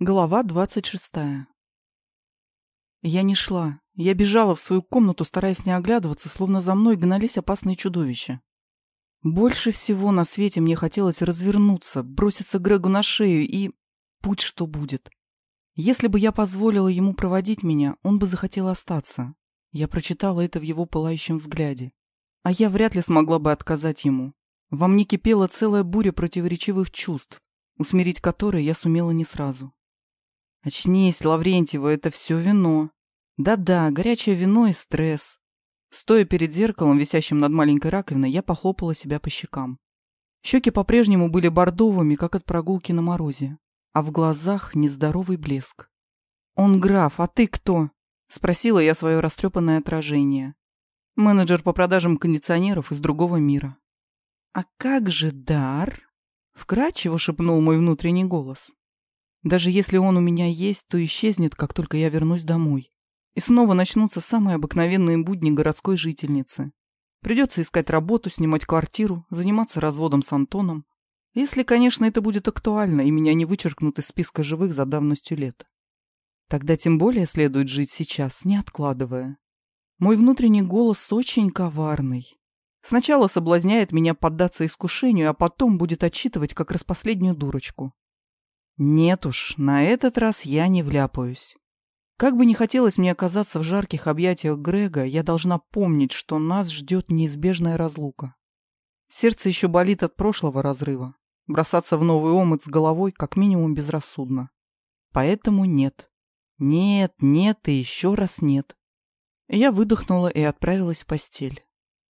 Глава двадцать шестая. Я не шла. Я бежала в свою комнату, стараясь не оглядываться, словно за мной гнались опасные чудовища. Больше всего на свете мне хотелось развернуться, броситься Грегу на шею и... Путь что будет. Если бы я позволила ему проводить меня, он бы захотел остаться. Я прочитала это в его пылающем взгляде. А я вряд ли смогла бы отказать ему. Во мне кипела целая буря противоречивых чувств, усмирить которые я сумела не сразу. Очнись, Лаврентьева, это все вино. Да-да, горячее вино и стресс. Стоя перед зеркалом, висящим над маленькой раковиной, я похлопала себя по щекам. Щеки по-прежнему были бордовыми, как от прогулки на морозе, а в глазах нездоровый блеск. «Он граф, а ты кто?» — спросила я свое растрепанное отражение. Менеджер по продажам кондиционеров из другого мира. «А как же дар?» — вкрадчиво шепнул мой внутренний голос. Даже если он у меня есть, то исчезнет, как только я вернусь домой. И снова начнутся самые обыкновенные будни городской жительницы. Придется искать работу, снимать квартиру, заниматься разводом с Антоном. Если, конечно, это будет актуально, и меня не вычеркнут из списка живых за давностью лет. Тогда тем более следует жить сейчас, не откладывая. Мой внутренний голос очень коварный. Сначала соблазняет меня поддаться искушению, а потом будет отчитывать, как распоследнюю дурочку. Нет уж, на этот раз я не вляпаюсь. Как бы не хотелось мне оказаться в жарких объятиях Грега, я должна помнить, что нас ждет неизбежная разлука. Сердце еще болит от прошлого разрыва. Бросаться в новый омут с головой как минимум безрассудно. Поэтому нет. Нет, нет и еще раз нет. Я выдохнула и отправилась в постель.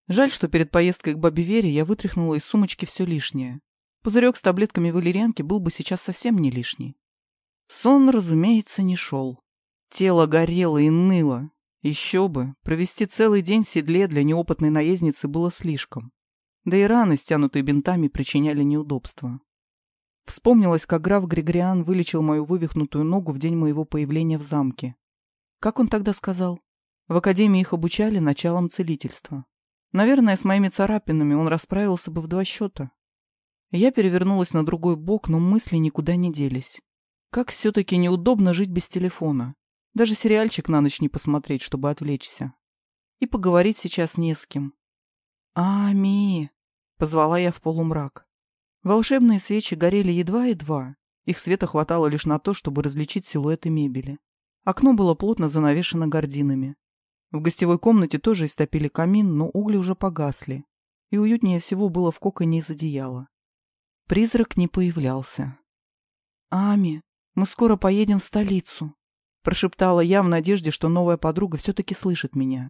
Жаль, что перед поездкой к бабе Вере я вытряхнула из сумочки все лишнее. Пузырек с таблетками валерьянки был бы сейчас совсем не лишний. Сон, разумеется, не шел. Тело горело и ныло. Еще бы, провести целый день в седле для неопытной наездницы было слишком. Да и раны, стянутые бинтами, причиняли неудобства. Вспомнилось, как граф Григориан вылечил мою вывихнутую ногу в день моего появления в замке. Как он тогда сказал? В академии их обучали началом целительства. Наверное, с моими царапинами он расправился бы в два счета. Я перевернулась на другой бок, но мысли никуда не делись. Как все-таки неудобно жить без телефона. Даже сериальчик на ночь не посмотреть, чтобы отвлечься. И поговорить сейчас не с кем. «Ами!» — позвала я в полумрак. Волшебные свечи горели едва-едва. Их света хватало лишь на то, чтобы различить силуэты мебели. Окно было плотно занавешено гардинами. В гостевой комнате тоже истопили камин, но угли уже погасли. И уютнее всего было в коконе из одеяла. Призрак не появлялся. «Ами, мы скоро поедем в столицу», — прошептала я в надежде, что новая подруга все-таки слышит меня.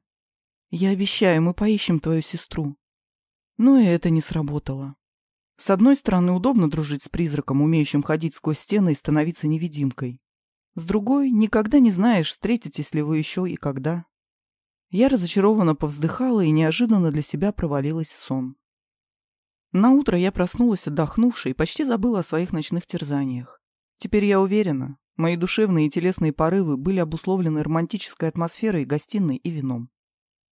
«Я обещаю, мы поищем твою сестру». Но и это не сработало. С одной стороны, удобно дружить с призраком, умеющим ходить сквозь стены и становиться невидимкой. С другой, никогда не знаешь, встретитесь ли вы еще и когда. Я разочарованно повздыхала и неожиданно для себя провалилась в сон. На утро я проснулась отдохнувшей и почти забыла о своих ночных терзаниях. Теперь я уверена, мои душевные и телесные порывы были обусловлены романтической атмосферой гостиной и вином.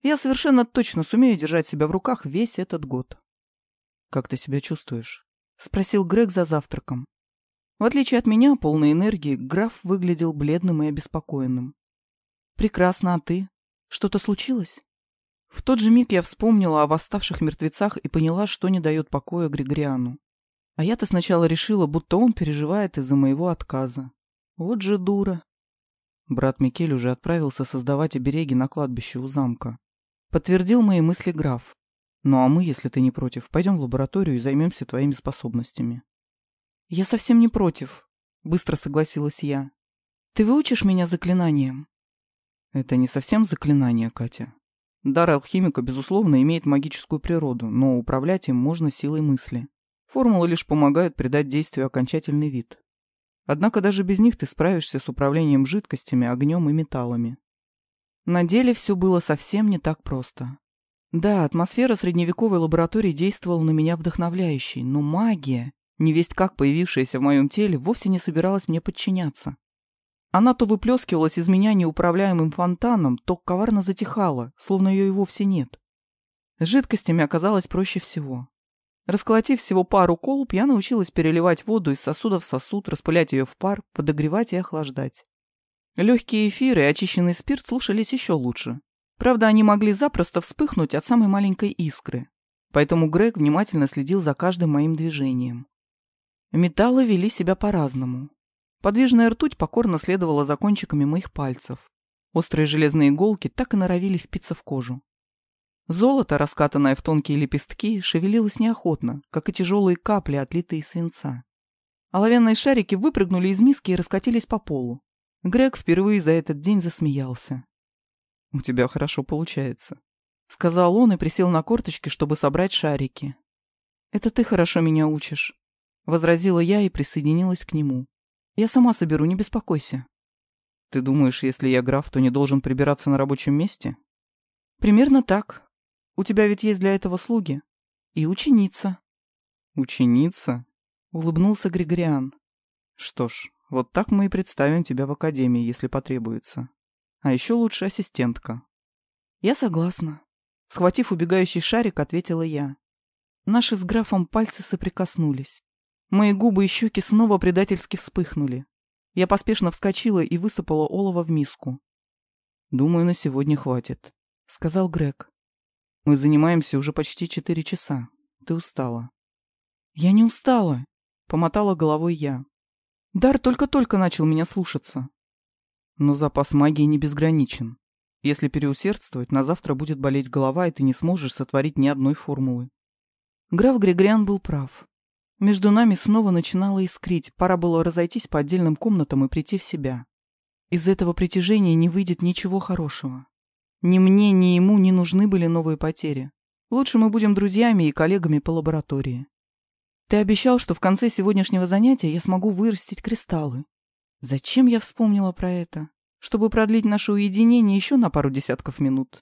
Я совершенно точно сумею держать себя в руках весь этот год. «Как ты себя чувствуешь?» — спросил Грег за завтраком. В отличие от меня, полной энергии, граф выглядел бледным и обеспокоенным. «Прекрасно, а ты? Что-то случилось?» В тот же миг я вспомнила о восставших мертвецах и поняла, что не дает покоя Григориану. А я-то сначала решила, будто он переживает из-за моего отказа. Вот же дура. Брат Микель уже отправился создавать обереги на кладбище у замка. Подтвердил мои мысли граф. Ну а мы, если ты не против, пойдем в лабораторию и займемся твоими способностями. Я совсем не против, быстро согласилась я. Ты выучишь меня заклинанием? Это не совсем заклинание, Катя. Дар алхимика, безусловно, имеет магическую природу, но управлять им можно силой мысли. Формулы лишь помогают придать действию окончательный вид. Однако даже без них ты справишься с управлением жидкостями, огнем и металлами. На деле все было совсем не так просто. Да, атмосфера средневековой лаборатории действовала на меня вдохновляющей, но магия, невесть как появившаяся в моем теле, вовсе не собиралась мне подчиняться. Она то выплескивалась из меня неуправляемым фонтаном, то коварно затихала, словно ее и вовсе нет. С жидкостями оказалось проще всего. Расколотив всего пару колб, я научилась переливать воду из сосуда в сосуд, распылять ее в пар, подогревать и охлаждать. Легкие эфиры и очищенный спирт слушались еще лучше. Правда, они могли запросто вспыхнуть от самой маленькой искры. Поэтому Грег внимательно следил за каждым моим движением. Металлы вели себя по-разному. Подвижная ртуть покорно следовала за кончиками моих пальцев. Острые железные иголки так и норовили впиться в кожу. Золото, раскатанное в тонкие лепестки, шевелилось неохотно, как и тяжелые капли, отлитые из свинца. Оловянные шарики выпрыгнули из миски и раскатились по полу. Грег впервые за этот день засмеялся. «У тебя хорошо получается», — сказал он и присел на корточки, чтобы собрать шарики. «Это ты хорошо меня учишь», — возразила я и присоединилась к нему. «Я сама соберу, не беспокойся». «Ты думаешь, если я граф, то не должен прибираться на рабочем месте?» «Примерно так. У тебя ведь есть для этого слуги. И ученица». «Ученица?» — улыбнулся Григориан. «Что ж, вот так мы и представим тебя в академии, если потребуется. А еще лучше ассистентка». «Я согласна». Схватив убегающий шарик, ответила я. Наши с графом пальцы соприкоснулись. Мои губы и щеки снова предательски вспыхнули. Я поспешно вскочила и высыпала олово в миску. «Думаю, на сегодня хватит», — сказал Грег. Мы занимаемся уже почти четыре часа. Ты устала. Я не устала, помотала головой я. Дар только-только начал меня слушаться. Но запас магии не безграничен. Если переусердствовать, на завтра будет болеть голова, и ты не сможешь сотворить ни одной формулы. Граф Григориан был прав. Между нами снова начинало искрить, пора было разойтись по отдельным комнатам и прийти в себя. Из этого притяжения не выйдет ничего хорошего. Ни мне, ни ему не нужны были новые потери. Лучше мы будем друзьями и коллегами по лаборатории. Ты обещал, что в конце сегодняшнего занятия я смогу вырастить кристаллы. Зачем я вспомнила про это? Чтобы продлить наше уединение еще на пару десятков минут.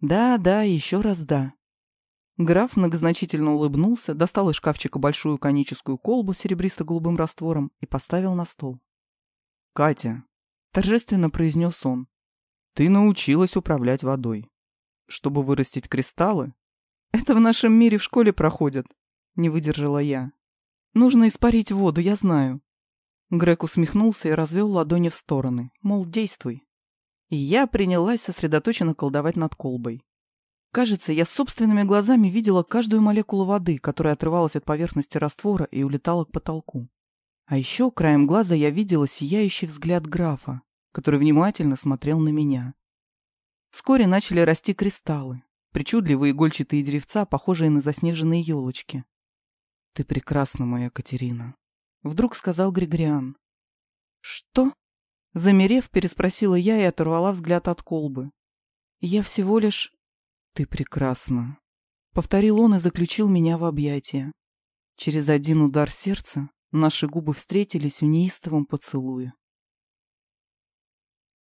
Да, да, еще раз да. Граф многозначительно улыбнулся, достал из шкафчика большую коническую колбу с серебристо-голубым раствором и поставил на стол. «Катя», — торжественно произнес он, ты научилась управлять водой. Чтобы вырастить кристаллы? Это в нашем мире в школе проходят. Не выдержала я. Нужно испарить воду, я знаю. Грег усмехнулся и развел ладони в стороны, мол, действуй. И я принялась сосредоточенно колдовать над колбой. Кажется, я собственными глазами видела каждую молекулу воды, которая отрывалась от поверхности раствора и улетала к потолку. А еще краем глаза я видела сияющий взгляд графа, который внимательно смотрел на меня. Вскоре начали расти кристаллы, причудливые игольчатые деревца, похожие на заснеженные елочки. «Ты прекрасна, моя Катерина», — вдруг сказал Григориан. «Что?» — замерев, переспросила я и оторвала взгляд от колбы. «Я всего лишь...» «Ты прекрасна», — повторил он и заключил меня в объятия. Через один удар сердца наши губы встретились в неистовом поцелуе.